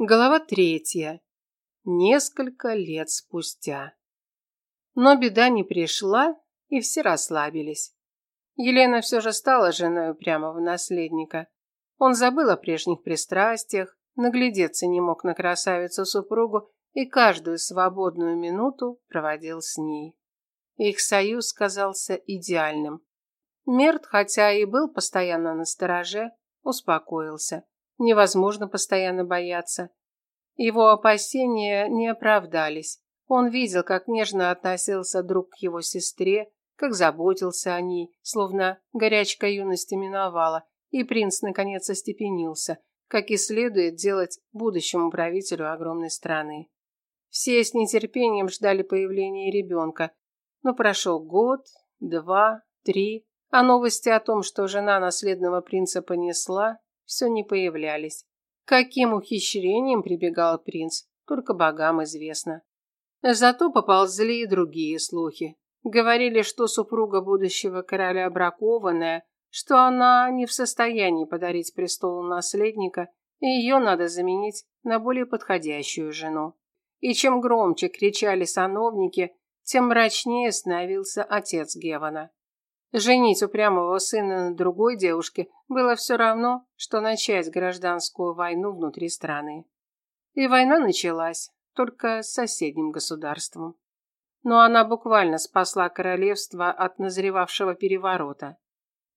Глава третья. Несколько лет спустя. Но беда не пришла, и все расслабились. Елена все же стала женой прямого наследника. Он забыл о прежних пристрастиях, наглядеться не мог на красавицу-супругу и каждую свободную минуту проводил с ней. Их союз казался идеальным. Мерт, хотя и был постоянно на стороже, успокоился. Невозможно постоянно бояться. Его опасения не оправдались. Он видел, как нежно относился друг к его сестре, как заботился о ней, словно горячка юности миновала, и принц наконец остепенился, как и следует делать будущему правителю огромной страны. Все с нетерпением ждали появления ребенка, но прошел год, два, три, а новости о том, что жена наследного принца понесла, все не появлялись. Каким ухищрением прибегал принц, только богам известно. Зато поползли и другие слухи. Говорили, что супруга будущего короля бракованная, что она не в состоянии подарить престолу наследника, и ее надо заменить на более подходящую жену. И чем громче кричали сановники, тем мрачнее становился отец Гевана. Женить упрямого сына на другой девушке было все равно, что начать гражданскую войну внутри страны. И война началась, только с соседним государством. Но она буквально спасла королевство от назревавшего переворота.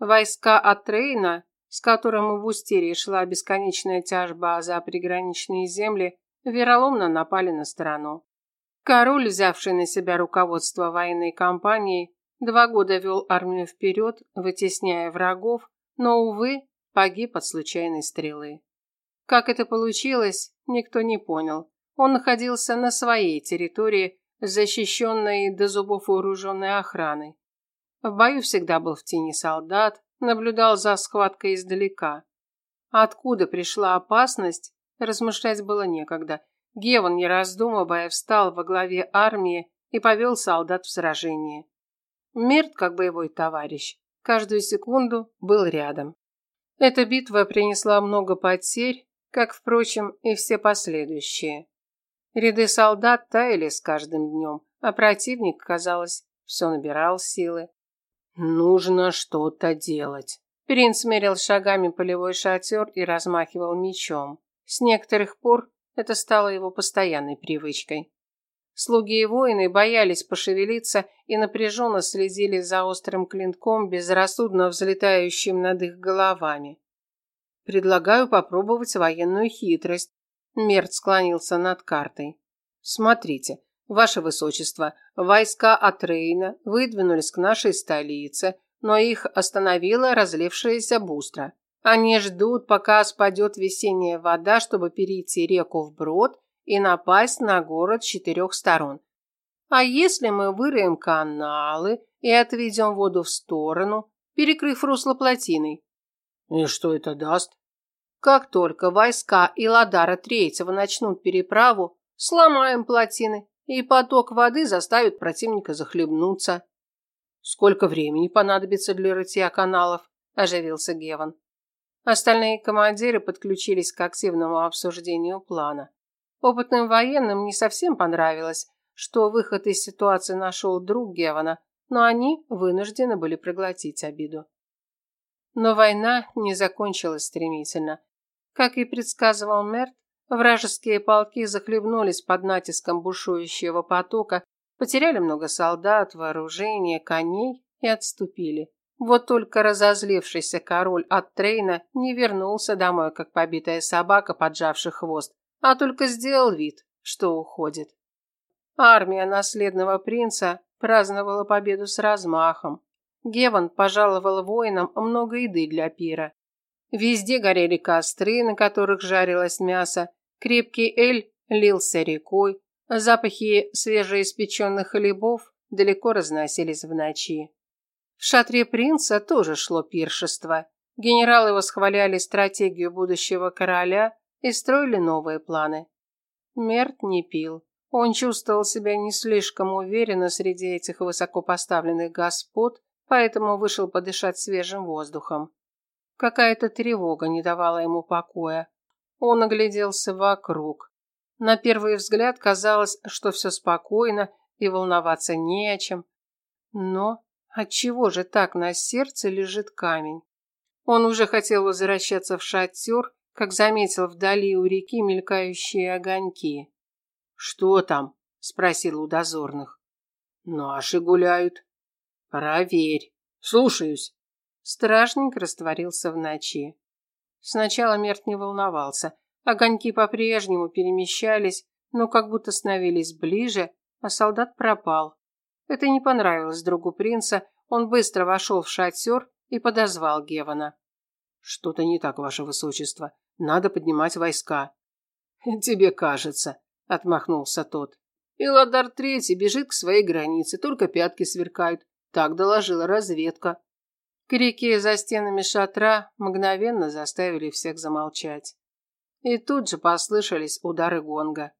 Войска от Рейна, с которым в Устирии шла бесконечная тяжба за приграничные земли, вероломно напали на страну. Король, взявший на себя руководство военной кампанией, Два года вел армию вперед, вытесняя врагов, но, увы, погиб от случайной стрелы. Как это получилось, никто не понял. Он находился на своей территории, защищенной до зубов вооруженной охраной. В бою всегда был в тени солдат, наблюдал за схваткой издалека. Откуда пришла опасность, размышлять было некогда. Геван, не раздумывая, встал во главе армии и повел солдат в сражение. Мирт, как боевой товарищ, каждую секунду был рядом. Эта битва принесла много потерь, как, впрочем, и все последующие. Ряды солдат таяли с каждым днем, а противник, казалось, все набирал силы. «Нужно что-то делать». Принц мерил шагами полевой шатер и размахивал мечом. С некоторых пор это стало его постоянной привычкой. Слуги и воины боялись пошевелиться и напряженно следили за острым клинком, безрассудно взлетающим над их головами. «Предлагаю попробовать военную хитрость», – Мерт склонился над картой. «Смотрите, ваше высочество, войска от Рейна выдвинулись к нашей столице, но их остановила разлившаяся бустра. Они ждут, пока спадет весенняя вода, чтобы перейти реку вброд и напасть на город с четырех сторон. А если мы выроем каналы и отведем воду в сторону, перекрыв русло плотиной? И что это даст? Как только войска Иладара Третьего начнут переправу, сломаем плотины, и поток воды заставит противника захлебнуться. Сколько времени понадобится для рытья каналов? Оживился Геван. Остальные командиры подключились к активному обсуждению плана. Опытным военным не совсем понравилось, что выход из ситуации нашел друг Гевана, но они вынуждены были проглотить обиду. Но война не закончилась стремительно. Как и предсказывал Мерт, вражеские полки захлебнулись под натиском бушующего потока, потеряли много солдат, вооружения, коней и отступили. Вот только разозлившийся король от Трейна не вернулся домой, как побитая собака, поджавший хвост, а только сделал вид, что уходит. Армия наследного принца праздновала победу с размахом. Геван пожаловал воинам много еды для пира. Везде горели костры, на которых жарилось мясо, крепкий эль лился рекой, запахи свежеиспеченных хлебов далеко разносились в ночи. В шатре принца тоже шло пиршество. Генералы восхваляли стратегию будущего короля и строили новые планы. Мерт не пил. Он чувствовал себя не слишком уверенно среди этих высокопоставленных господ, поэтому вышел подышать свежим воздухом. Какая-то тревога не давала ему покоя. Он огляделся вокруг. На первый взгляд казалось, что все спокойно и волноваться не о чем. Но отчего же так на сердце лежит камень? Он уже хотел возвращаться в шатер, как заметил вдали у реки мелькающие огоньки. «Что там?» – спросил у дозорных. «Наши гуляют». «Проверь». «Слушаюсь». Стражник растворился в ночи. Сначала Мерт не волновался. Огоньки по-прежнему перемещались, но как будто становились ближе, а солдат пропал. Это не понравилось другу принца, он быстро вошел в шатер и подозвал Гевана. «Что-то не так, ваше высочество. Надо поднимать войска». «Тебе кажется», – отмахнулся тот. «Иладар Третий бежит к своей границе, только пятки сверкают. Так доложила разведка». Крики за стенами шатра мгновенно заставили всех замолчать. И тут же послышались удары гонга.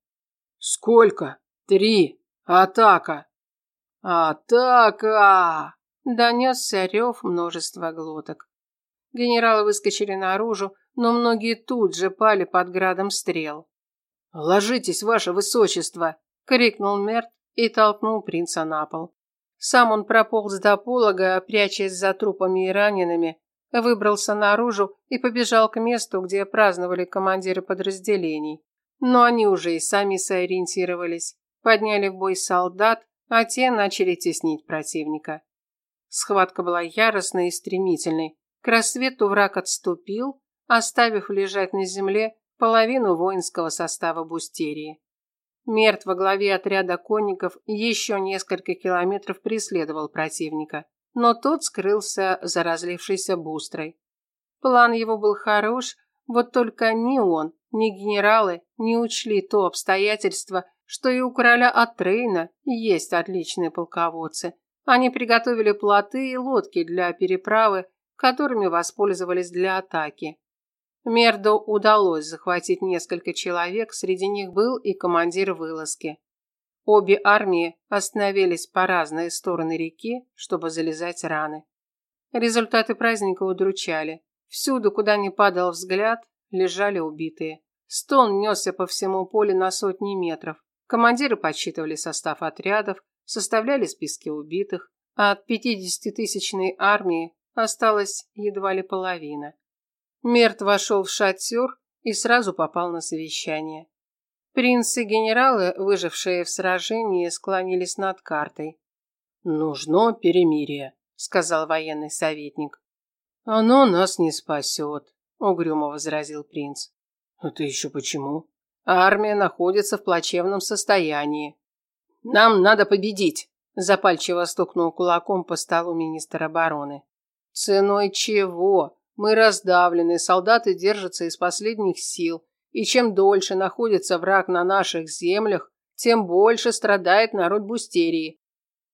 «Сколько? Три! Атака!» «Атака!» – донесся рев множества глоток. Генералы выскочили наружу, но многие тут же пали под градом стрел. «Ложитесь, ваше высочество!» – крикнул Мерт и толкнул принца на пол. Сам он прополз до полога, прячась за трупами и ранеными, выбрался наружу и побежал к месту, где праздновали командиры подразделений. Но они уже и сами сориентировались, подняли в бой солдат, а те начали теснить противника. Схватка была яростной и стремительной. К рассвету враг отступил, оставив лежать на земле половину воинского состава Бустерии. Мерт во главе отряда конников еще несколько километров преследовал противника, но тот скрылся за разлившейся бустрой. План его был хорош, вот только ни он, ни генералы не учли то обстоятельство, что и у короля Атрейна есть отличные полководцы. Они приготовили плоты и лодки для переправы, которыми воспользовались для атаки. Мердо удалось захватить несколько человек, среди них был и командир вылазки. Обе армии остановились по разные стороны реки, чтобы залезать раны. Результаты праздника удручали. Всюду, куда ни падал взгляд, лежали убитые. Стон несся по всему полю на сотни метров. Командиры подсчитывали состав отрядов, составляли списки убитых, а от 50-тысячной армии осталась едва ли половина. Мерт вошел в шатер и сразу попал на совещание. Принц и генералы, выжившие в сражении, склонились над картой. «Нужно перемирие», — сказал военный советник. «Оно нас не спасет», — угрюмо возразил принц. «Это еще почему?» «Армия находится в плачевном состоянии». «Нам надо победить», – запальчиво стукнул кулаком по столу министр обороны. «Ценой чего? Мы раздавлены, солдаты держатся из последних сил, и чем дольше находится враг на наших землях, тем больше страдает народ Бустерии.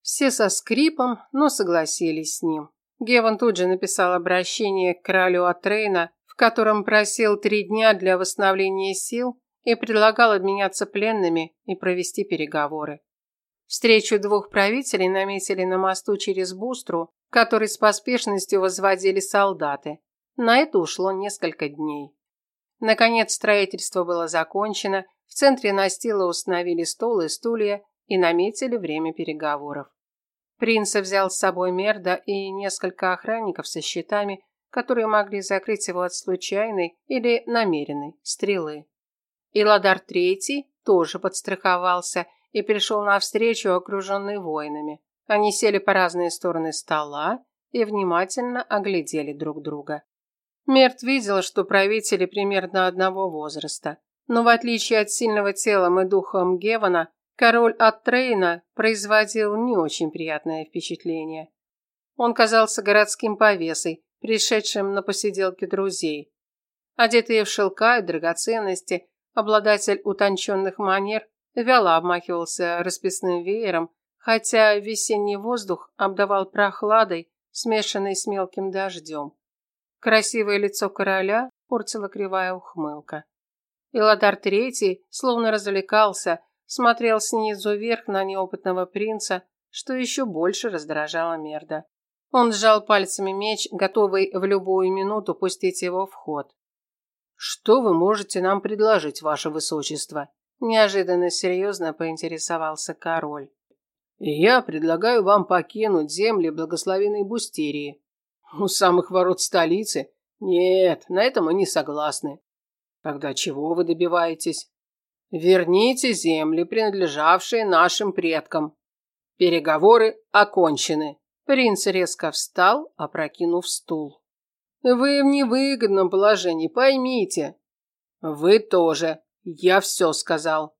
Все со скрипом, но согласились с ним. Геван тут же написал обращение к королю Атрейна, в котором просил три дня для восстановления сил и предлагал обменяться пленными и провести переговоры. Встречу двух правителей наметили на мосту через Бустру, который с поспешностью возводили солдаты. На это ушло несколько дней. Наконец строительство было закончено, в центре настила установили стол и стулья и наметили время переговоров. Принц взял с собой Мерда и несколько охранников со щитами, которые могли закрыть его от случайной или намеренной стрелы. Иладар Третий тоже подстраховался и пришел навстречу, окруженный воинами. Они сели по разные стороны стола и внимательно оглядели друг друга. Мерт видел, что правители примерно одного возраста. Но в отличие от сильного телом и духом Гевана, король от Трейна производил не очень приятное впечатление. Он казался городским повесой, пришедшим на посиделки друзей. Одетый в шелка и драгоценности, обладатель утонченных манер вяло обмахивался расписным веером, хотя весенний воздух обдавал прохладой, смешанной с мелким дождем. Красивое лицо короля портила кривая ухмылка. Иладар Третий словно развлекался, смотрел снизу вверх на неопытного принца, что еще больше раздражало Мерда. Он сжал пальцами меч, готовый в любую минуту пустить его в ход. Что вы можете нам предложить, ваше высочество? Неожиданно серьезно поинтересовался король. Я предлагаю вам покинуть земли благословенной Бустерии. У самых ворот столицы? Нет, на это мы не согласны. Тогда чего вы добиваетесь? Верните земли, принадлежавшие нашим предкам. Переговоры окончены. Принц резко встал, опрокинув стул. Вы в невыгодном положении, поймите. Вы тоже. Я все сказал.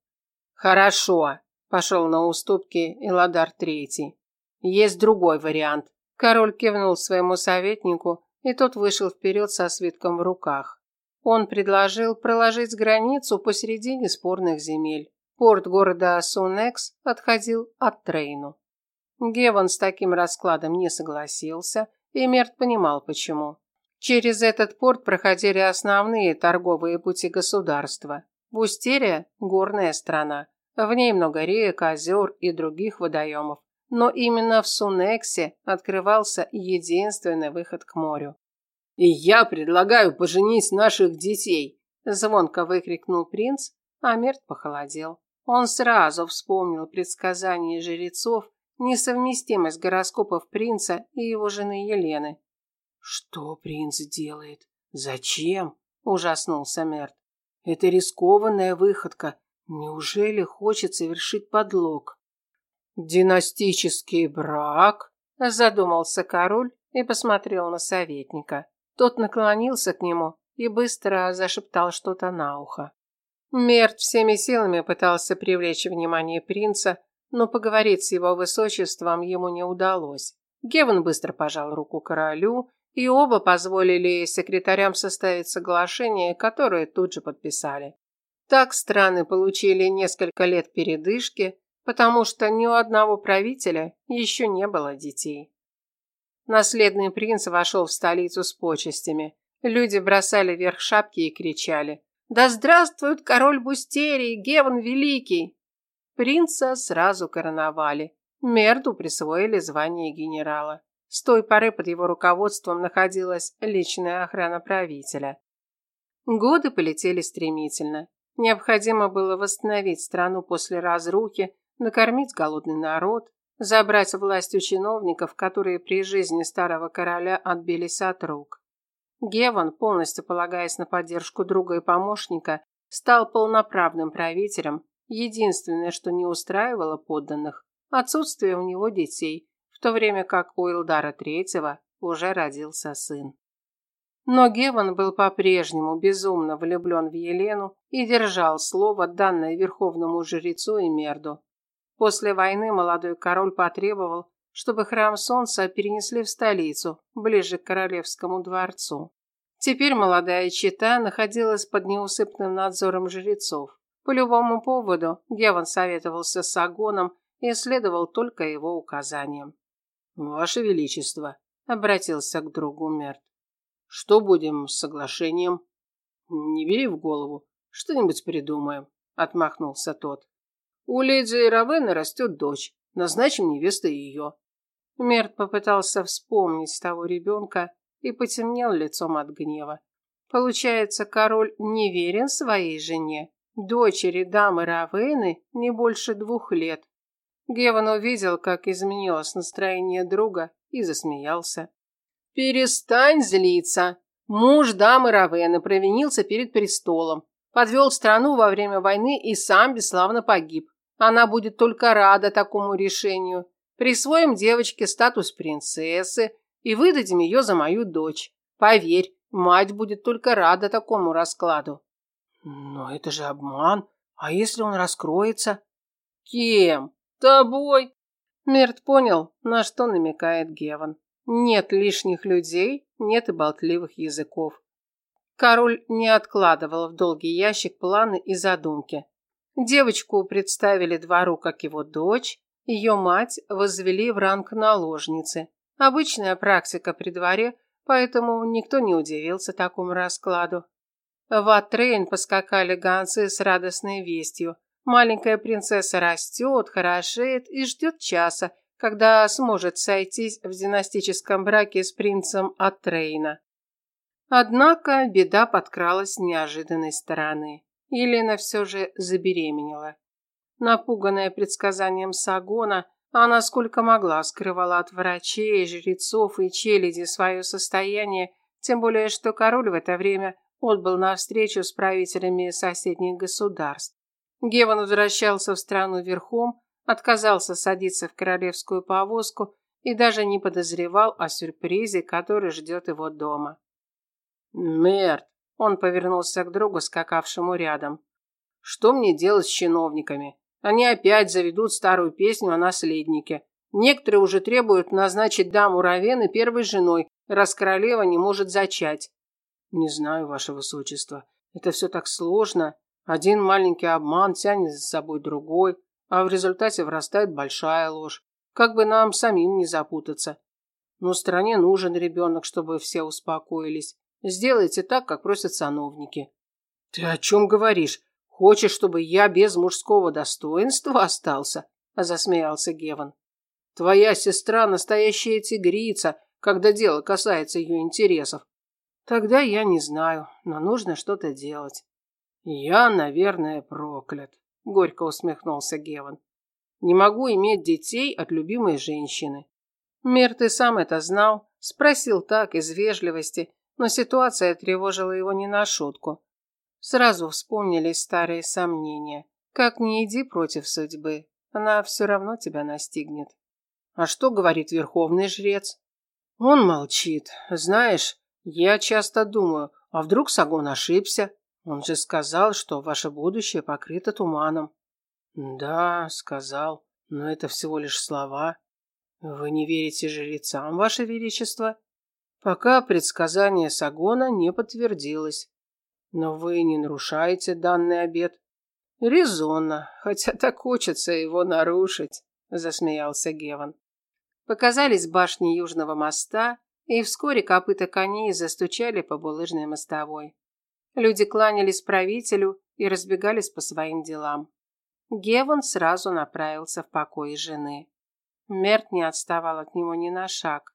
Хорошо. Пошел на уступки Эладар Третий. Есть другой вариант. Король кивнул своему советнику, и тот вышел вперед со свитком в руках. Он предложил проложить границу посередине спорных земель. Порт города Сунекс отходил от Трейну. Геван с таким раскладом не согласился, и Мерт понимал почему. Через этот порт проходили основные торговые пути государства. Бустерия – горная страна. В ней много рек, озер и других водоемов. Но именно в Сунексе открывался единственный выход к морю. «И я предлагаю поженить наших детей!» – звонко выкрикнул принц, а Мерт похолодел. Он сразу вспомнил предсказание жрецов, несовместимость гороскопов принца и его жены Елены. «Что принц делает? Зачем?» – ужаснулся Мерт. «Это рискованная выходка. Неужели хочет совершить подлог?» «Династический брак?» – задумался король и посмотрел на советника. Тот наклонился к нему и быстро зашептал что-то на ухо. Мерт всеми силами пытался привлечь внимание принца, но поговорить с его высочеством ему не удалось. Геван быстро пожал руку королю и оба позволили секретарям составить соглашение, которое тут же подписали. Так страны получили несколько лет передышки, потому что ни у одного правителя еще не было детей. Наследный принц вошел в столицу с почестями. Люди бросали вверх шапки и кричали «Да здравствует король Бустерии, Геван Великий!» Принца сразу короновали. Мерду присвоили звание генерала. С той поры под его руководством находилась личная охрана правителя. Годы полетели стремительно. Необходимо было восстановить страну после разрухи, накормить голодный народ, забрать власть у чиновников, которые при жизни старого короля отбились от рук. Геван, полностью полагаясь на поддержку друга и помощника, стал полноправным правителем. Единственное, что не устраивало подданных – отсутствие у него детей, в то время как у Илдара Третьего уже родился сын. Но Геван был по-прежнему безумно влюблен в Елену и держал слово, данное верховному жрецу и Мерду. После войны молодой король потребовал, чтобы храм солнца перенесли в столицу, ближе к королевскому дворцу. Теперь молодая чита находилась под неусыпным надзором жрецов. По любому поводу Геван советовался с Агоном и следовал только его указаниям. «Ваше Величество», — обратился к другу Мерт, — «что будем с соглашением?» «Не бери в голову, что-нибудь придумаем», — отмахнулся тот. «У леди Равены растет дочь, назначим невестой ее». Мерт попытался вспомнить того ребенка и потемнел лицом от гнева. Получается, король не верен своей жене. Дочери дамы Равены не больше двух лет. Геван увидел, как изменилось настроение друга и засмеялся. «Перестань злиться. Муж дамы Равены провинился перед престолом, подвел страну во время войны и сам бесславно погиб. Она будет только рада такому решению. Присвоим девочке статус принцессы и выдадим ее за мою дочь. Поверь, мать будет только рада такому раскладу». «Но это же обман. А если он раскроется?» «Кем? тобой!» Мерт понял, на что намекает Геван. Нет лишних людей, нет и болтливых языков. Король не откладывал в долгий ящик планы и задумки. Девочку представили двору как его дочь, ее мать возвели в ранг наложницы. Обычная практика при дворе, поэтому никто не удивился такому раскладу. В Атрейн поскакали гонцы с радостной вестью. Маленькая принцесса растет, хорошеет и ждет часа, когда сможет сойтись в династическом браке с принцем Атрейна. Однако беда подкралась с неожиданной стороны. Елена все же забеременела. Напуганная предсказанием Сагона, она сколько могла скрывала от врачей, жрецов и челяди свое состояние, тем более что король в это время отбыл на встречу с правителями соседних государств. Геван возвращался в страну верхом, отказался садиться в королевскую повозку и даже не подозревал о сюрпризе, который ждет его дома. «Мерт!» – он повернулся к другу, скакавшему рядом. «Что мне делать с чиновниками? Они опять заведут старую песню о наследнике. Некоторые уже требуют назначить даму Равены первой женой, раз королева не может зачать. Не знаю, ваше высочество. Это все так сложно. Один маленький обман тянет за собой другой, а в результате вырастает большая ложь. Как бы нам самим не запутаться. Но стране нужен ребенок, чтобы все успокоились. Сделайте так, как просят сановники. Ты о чем говоришь? Хочешь, чтобы я без мужского достоинства остался? засмеялся Геван. Твоя сестра настоящая тигрица, когда дело касается ее интересов. Тогда я не знаю, но нужно что-то делать. Я, наверное, проклят, горько усмехнулся Геван. Не могу иметь детей от любимой женщины. Мир, ты сам это знал, спросил так из вежливости, но ситуация тревожила его не на шутку. Сразу вспомнились старые сомнения. Как ни иди против судьбы, она все равно тебя настигнет. А что говорит верховный жрец? Он молчит. Знаешь, я часто думаю, а вдруг Сагон ошибся? Он же сказал, что ваше будущее покрыто туманом. Да, сказал, но это всего лишь слова. Вы не верите жрецам, ваше величество? Пока предсказание Сагона не подтвердилось. Но вы не нарушаете данный обет. Резонно, хотя так хочется его нарушить, засмеялся Геван. Показались башни Южного моста, и вскоре копыта коней застучали по булыжной мостовой. Люди кланялись правителю и разбегались по своим делам. Геван сразу направился в покой жены. Мерт не отставал от него ни на шаг.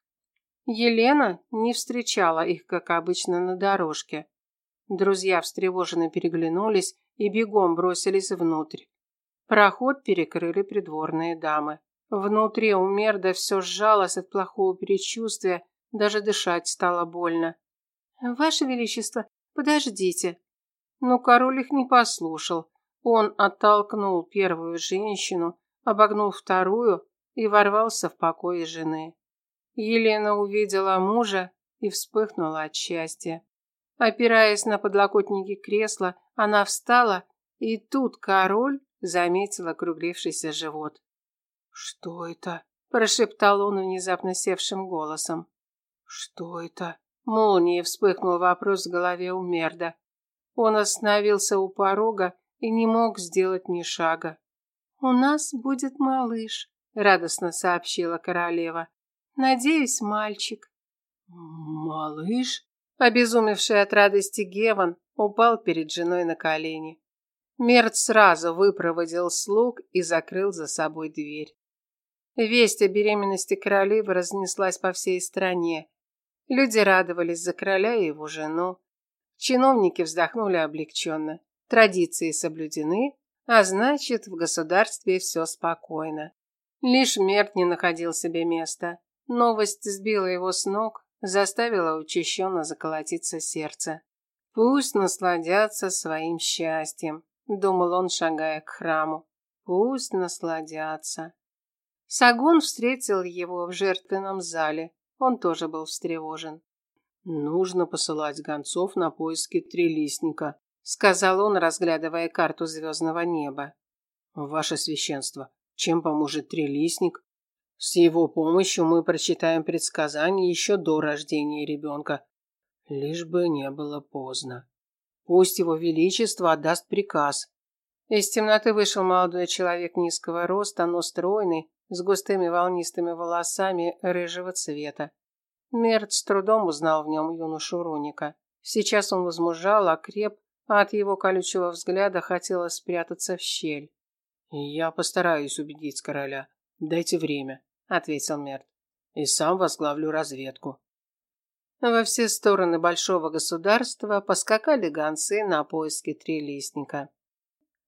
Елена не встречала их, как обычно, на дорожке. Друзья встревоженно переглянулись и бегом бросились внутрь. Проход перекрыли придворные дамы. Внутри у Мерда все сжалось от плохого предчувствия, даже дышать стало больно. «Ваше Величество, подождите». Но король их не послушал. Он оттолкнул первую женщину, обогнул вторую и ворвался в покои жены. Елена увидела мужа и вспыхнула от счастья. Опираясь на подлокотники кресла, она встала, и тут король заметил округлившийся живот. «Что это?» – прошептал он внезапно севшим голосом. Что это? Молнией вспыхнул вопрос в голове у Мерда. Он остановился у порога и не мог сделать ни шага. «У нас будет малыш», — радостно сообщила королева. «Надеюсь, мальчик». «Малыш?» Обезумевший от радости Геван упал перед женой на колени. Мерд сразу выпроводил слуг и закрыл за собой дверь. Весть о беременности королевы разнеслась по всей стране. Люди радовались за короля и его жену. Чиновники вздохнули облегченно. Традиции соблюдены, а значит, в государстве все спокойно. Лишь Мерт не находил себе места. Новость сбила его с ног, заставила учащенно заколотиться сердце. «Пусть насладятся своим счастьем», – думал он, шагая к храму. «Пусть насладятся». Сагун встретил его в жертвенном зале. Он тоже был встревожен. «Нужно посылать гонцов на поиски трилистника», сказал он, разглядывая карту звездного неба. «Ваше священство, чем поможет трилистник? С его помощью мы прочитаем предсказания еще до рождения ребенка. Лишь бы не было поздно. Пусть его величество отдаст приказ». Из темноты вышел молодой человек низкого роста, но стройный, с густыми волнистыми волосами рыжего цвета. Мерт с трудом узнал в нем юношу Руника. Сейчас он возмужал, окреп, а от его колючего взгляда хотелось спрятаться в щель. «Я постараюсь убедить короля. Дайте время», — ответил Мерт. «И сам возглавлю разведку». Во все стороны большого государства поскакали гонцы на поиски трилистника.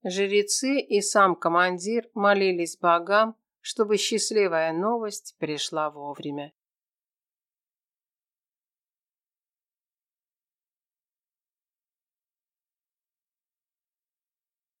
Жрецы и сам командир молились богам, чтобы счастливая новость пришла вовремя.